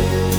you.